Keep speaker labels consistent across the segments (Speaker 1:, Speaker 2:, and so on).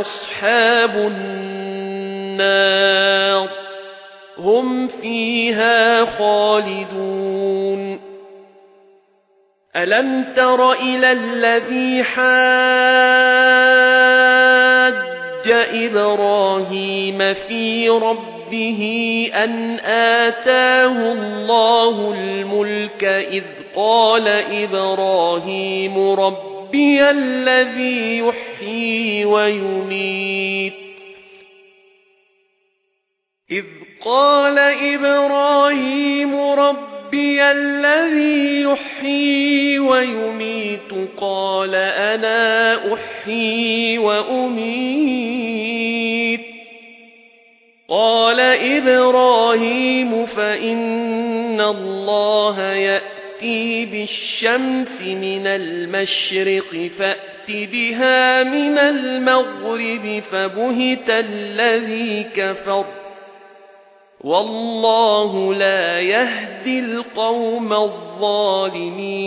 Speaker 1: أصحاب النار. هم فيها خالدون. ألم تر إلى الذي حاج إبراهيم في ربه أن آتاه الله الملك إذ قال إبراهيم ربي الذي يحيي ويميت. إذ قال إبراهيم ربي الذي يحيي ويميت قال أنا أحيي وأميت. قال إبراهيم فإن الله يأتي بالشمس من المشرق فأت بها من المغرب فبهت الذي كفر والله لا يهدي القوم الظالمين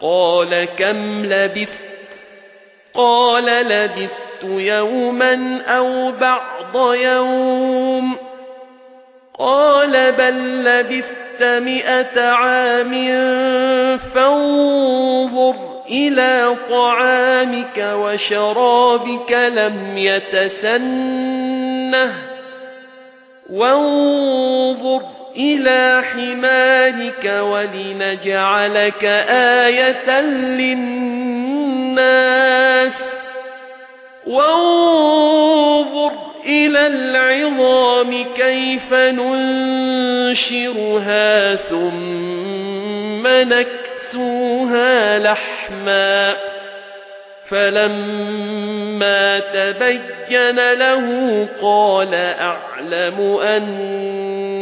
Speaker 1: قال كم لبثت؟ قال لبثت يوما أو بعض يوم. قال بل لبثت مئة عام فانظر إلى طعامك وشرابك لم يتسنه. وانظر إلى حمارك ولنجعلك آية للناس وانظر إلى العظام كيف ننشرها ثم نكسوها لحما فلما تبين له قال أعلم أن